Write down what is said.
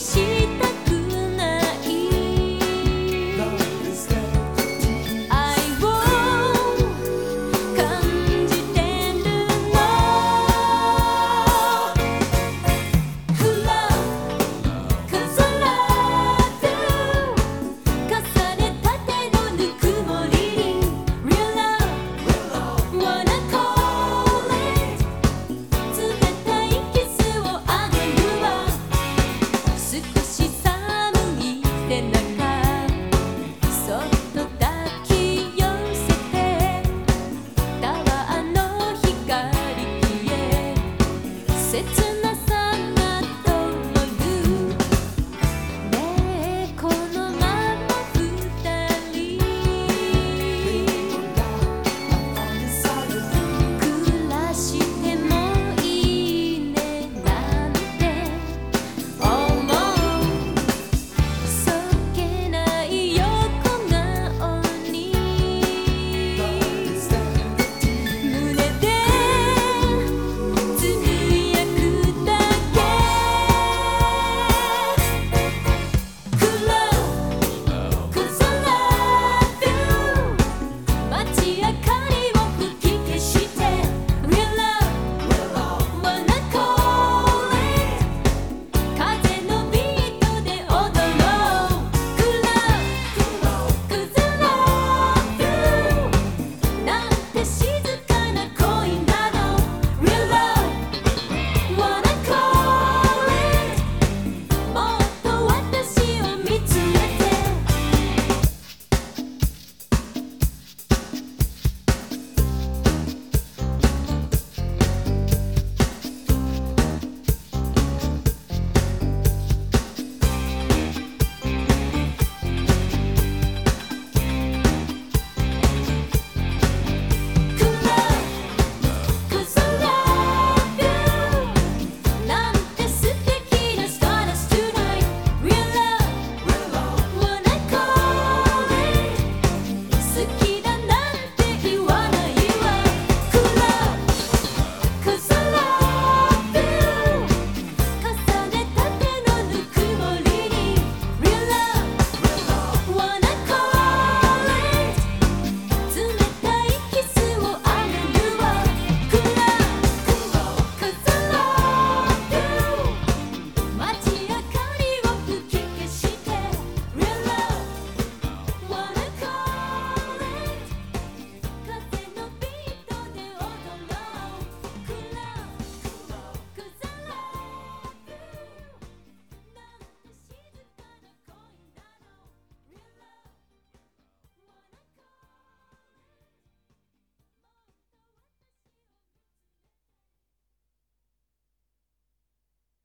した